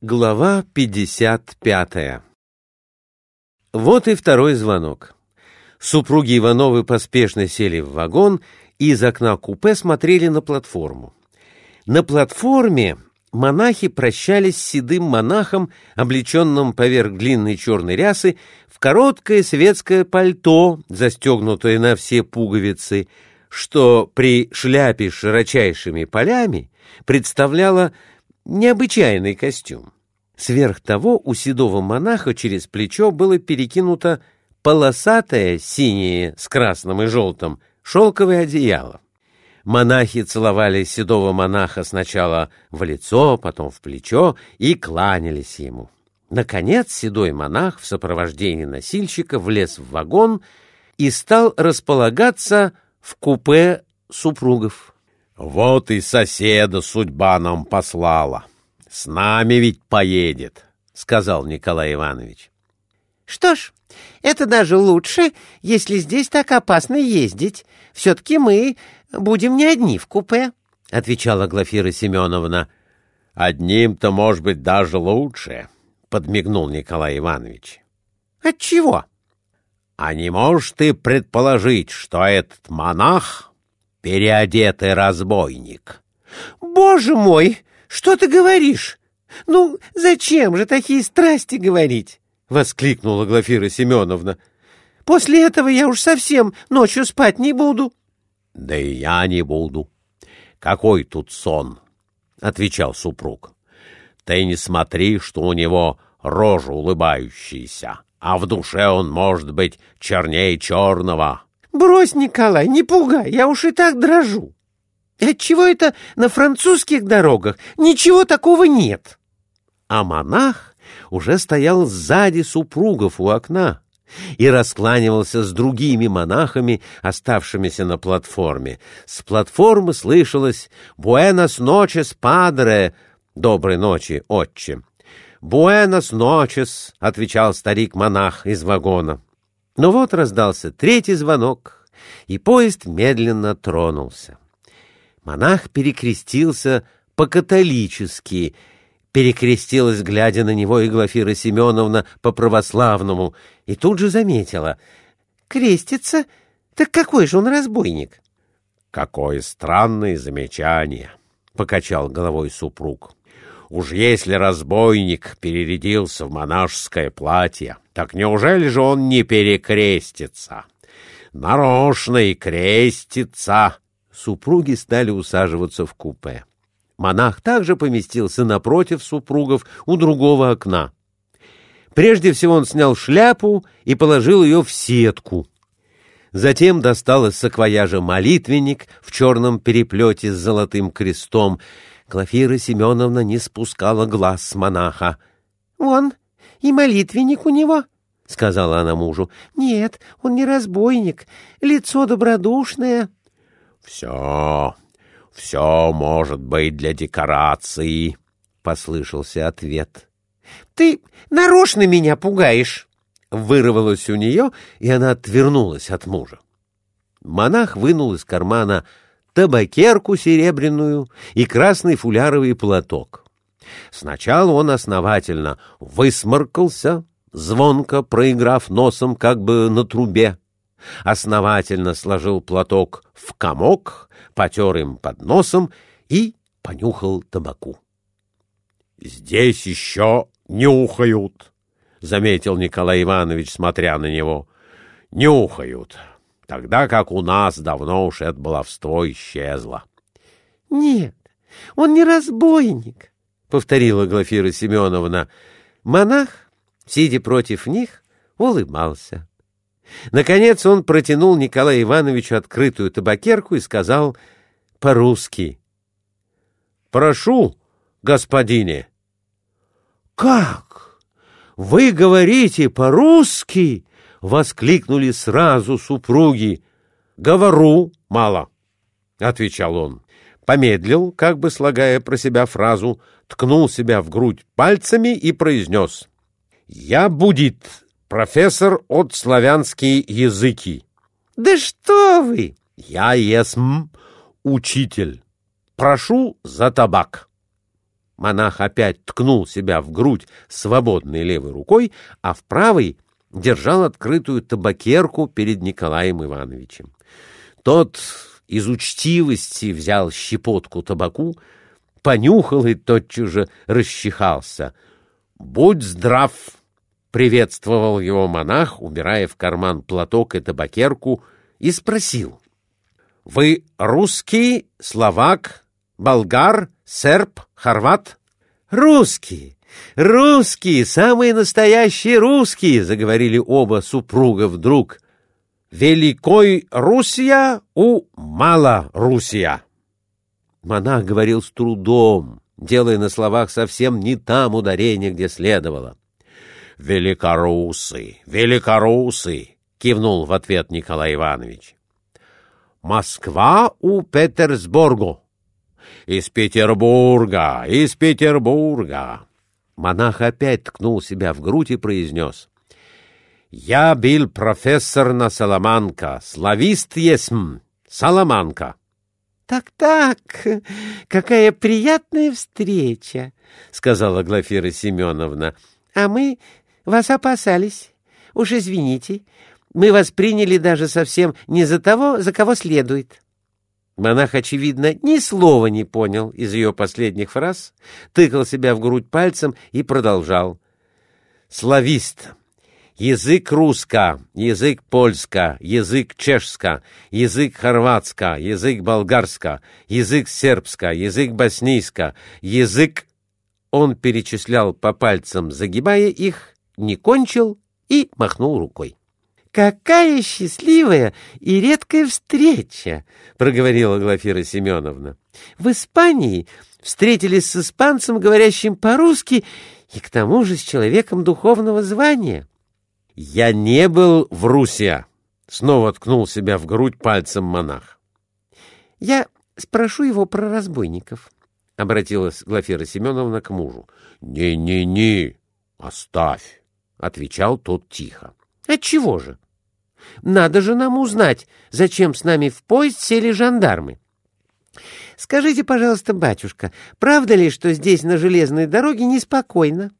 Глава 55 Вот и второй звонок. Супруги Ивановы поспешно сели в вагон и из окна купе смотрели на платформу. На платформе монахи прощались с седым монахом, облеченным поверх длинной черной рясы, в короткое светское пальто, застегнутое на все пуговицы, что при шляпе с широчайшими полями представляло необычайный костюм. Сверх того у седого монаха через плечо было перекинуто полосатое синее с красным и желтым шелковое одеяло. Монахи целовали седого монаха сначала в лицо, потом в плечо и кланялись ему. Наконец седой монах в сопровождении носильщика влез в вагон и стал располагаться в купе супругов. Вот и соседа судьба нам послала. С нами ведь поедет, сказал Николай Иванович. Что ж, это даже лучше, если здесь так опасно ездить. Все-таки мы будем не одни в купе, — отвечала Глафира Семеновна. — Одним-то, может быть, даже лучше, — подмигнул Николай Иванович. — Отчего? — А не можешь ты предположить, что этот монах переодетый разбойник. — Боже мой, что ты говоришь? Ну, зачем же такие страсти говорить? — воскликнула Глафира Семеновна. — После этого я уж совсем ночью спать не буду. — Да и я не буду. Какой тут сон? — отвечал супруг. — Ты не смотри, что у него рожа улыбающаяся, а в душе он может быть чернее черного. — Брось, Николай, не пугай, я уж и так дрожу. Отчего это на французских дорогах ничего такого нет? А монах уже стоял сзади супругов у окна и раскланивался с другими монахами, оставшимися на платформе. С платформы слышалось «Буэнос ночес, падре!» «Доброй ночи, отче!» «Буэнос ночес!» — отвечал старик-монах из вагона. Но вот раздался третий звонок, и поезд медленно тронулся. Монах перекрестился по-католически, перекрестилась, глядя на него, и Семеновна по-православному, и тут же заметила. «Крестится? Так какой же он разбойник?» «Какое странное замечание!» — покачал головой супруг. Уж если разбойник перерядился в монашеское платье, так неужели же он не перекрестится? Нарочно и крестится. Супруги стали усаживаться в купе. Монах также поместился напротив супругов у другого окна. Прежде всего он снял шляпу и положил ее в сетку. Затем достал из саквояжа молитвенник в черном переплете с золотым крестом Глафира Семеновна не спускала глаз с монаха. — Вон, и молитвенник у него, — сказала она мужу. — Нет, он не разбойник, лицо добродушное. — Все, все может быть для декорации, — послышался ответ. — Ты нарочно меня пугаешь! — вырвалось у нее, и она отвернулась от мужа. Монах вынул из кармана табакерку серебряную и красный фуляровый платок. Сначала он основательно высморкался, звонко проиграв носом как бы на трубе, основательно сложил платок в комок, потер им под носом и понюхал табаку. — Здесь еще нюхают, — заметил Николай Иванович, смотря на него. — Нюхают тогда как у нас давно уж это баловство исчезло. — Нет, он не разбойник, — повторила Глафира Семеновна. Монах, сидя против них, улыбался. Наконец он протянул Николаю Ивановичу открытую табакерку и сказал по-русски. — Прошу, господине. — Как? Вы говорите по-русски? — воскликнули сразу супруги. «Говору мало», — отвечал он. Помедлил, как бы слагая про себя фразу, ткнул себя в грудь пальцами и произнес. «Я будет профессор от славянские языки». «Да что вы!» «Я есм учитель. Прошу за табак». Монах опять ткнул себя в грудь свободной левой рукой, а в правой держал открытую табакерку перед Николаем Ивановичем. Тот из учтивости взял щепотку табаку, понюхал и тотчас же расчихался. «Будь здрав!» — приветствовал его монах, убирая в карман платок и табакерку, и спросил. «Вы русский, словак, болгар, серб, хорват?» «Русские! Русские! Самые настоящие русские!» — заговорили оба супруга вдруг. «Великой Русия у Мала Русия!» Монах говорил с трудом, делая на словах совсем не там ударение, где следовало. «Великорусы! Великорусы!» — кивнул в ответ Николай Иванович. «Москва у Петербургу!» «Из Петербурга! Из Петербурга!» Монах опять ткнул себя в грудь и произнес. «Я был профессор на Саламанка, славист есмь, Саламанка». «Так-так, какая приятная встреча!» — сказала Глафира Семеновна. «А мы вас опасались. Уж извините, мы вас приняли даже совсем не за того, за кого следует». Монах, очевидно, ни слова не понял из ее последних фраз, тыкал себя в грудь пальцем и продолжал. «Славист, язык русско, язык польско, язык чешско, язык хорватско, язык болгарско, язык сербско, язык боснийско, язык...» Он перечислял по пальцам, загибая их, не кончил и махнул рукой. «Какая счастливая и редкая встреча!» — проговорила Глафира Семеновна. «В Испании встретились с испанцем, говорящим по-русски, и к тому же с человеком духовного звания». «Я не был в Руси!» — снова ткнул себя в грудь пальцем монах. «Я спрошу его про разбойников», — обратилась Глафира Семеновна к мужу. «Не-не-не, оставь», — отвечал тот тихо. «Отчего же?» Надо же нам узнать, зачем с нами в поезд сели жандармы. Скажите, пожалуйста, батюшка, правда ли, что здесь на железной дороге неспокойно?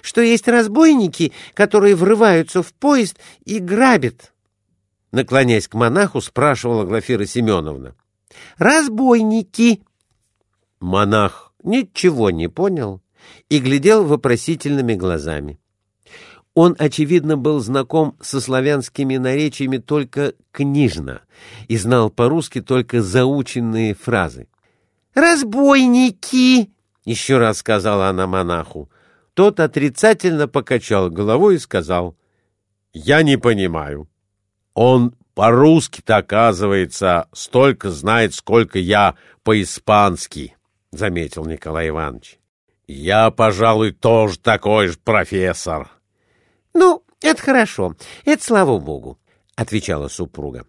Что есть разбойники, которые врываются в поезд и грабят? Наклоняясь к монаху, спрашивала Глафира Семеновна. «Разбойники!» Монах ничего не понял и глядел вопросительными глазами. Он, очевидно, был знаком со славянскими наречиями только книжно и знал по-русски только заученные фразы. «Разбойники!» — еще раз сказала она монаху. Тот отрицательно покачал головой и сказал, «Я не понимаю. Он по-русски-то, оказывается, столько знает, сколько я по-испански», — заметил Николай Иванович. «Я, пожалуй, тоже такой же профессор». «Ну, это хорошо, это слава богу», — отвечала супруга.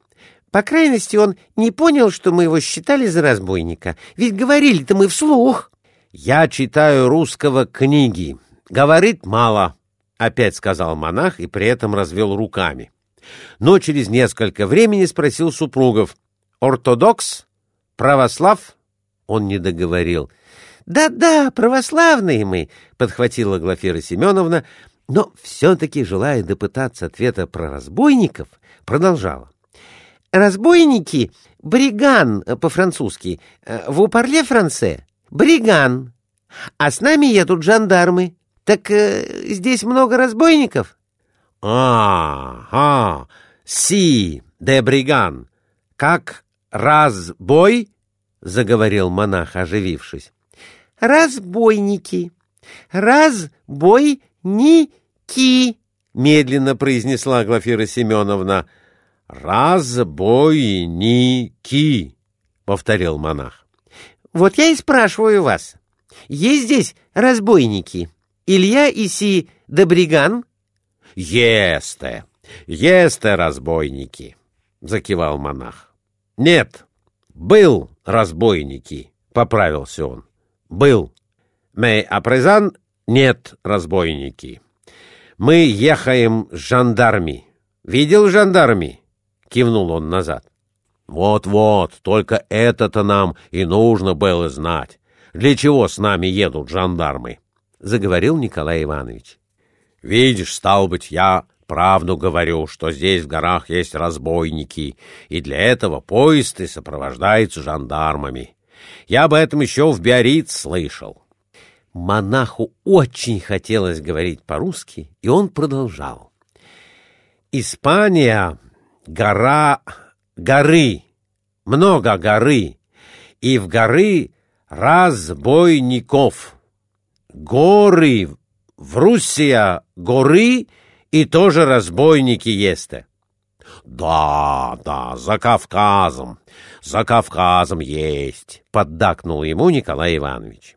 «По крайности, он не понял, что мы его считали за разбойника, ведь говорили-то мы вслух». «Я читаю русского книги. Говорит мало», — опять сказал монах и при этом развел руками. Но через несколько времени спросил супругов. «Ортодокс? Православ?» Он не договорил. «Да-да, православные мы», — подхватила Глафира Семеновна, — но все-таки, желая допытаться ответа про разбойников, продолжала. «Разбойники — бриган по-французски, в парле франце — бриган, а с нами едут жандармы. Так э, здесь много разбойников?» «А, а, си, де бриган, как разбой?» — заговорил монах, оживившись. «Разбойники, разбой «Ники!» — медленно произнесла Глафира Семеновна. «Разбойники!» — повторил монах. «Вот я и спрашиваю вас. Есть здесь разбойники? Илья Иси Добриган?» «Есте! Есте разбойники!» — закивал монах. «Нет, был разбойники!» — поправился он. «Был. Мэй апрезан нет, разбойники. Мы ехаем с жандарми. Видел жандарми? Кивнул он назад. Вот-вот, только это-то нам и нужно было знать. для чего с нами едут жандармы? — заговорил Николай Иванович. — Видишь, стал быть, я правду говорю, что здесь в горах есть разбойники, и для этого поезд и сопровождается жандармами. Я об этом еще в Биарриц слышал. Монаху очень хотелось говорить по-русски, и он продолжал. «Испания — гора... горы, много горы, и в горы разбойников. Горы в Руссия горы и тоже разбойники есть. Да, да, за Кавказом, за Кавказом есть, поддакнул ему Николай Иванович.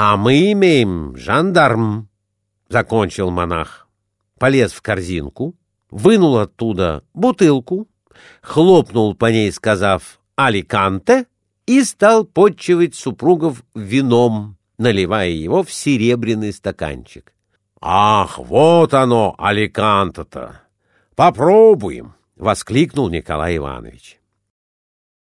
А мы имеем жандарм, закончил монах. Полез в корзинку, вынул оттуда бутылку, хлопнул по ней, сказав «Аликанте», и стал подчивать супругов вином, наливая его в серебряный стаканчик. «Ах, вот оно, Аликанте-то! Попробуем!» — воскликнул Николай Иванович.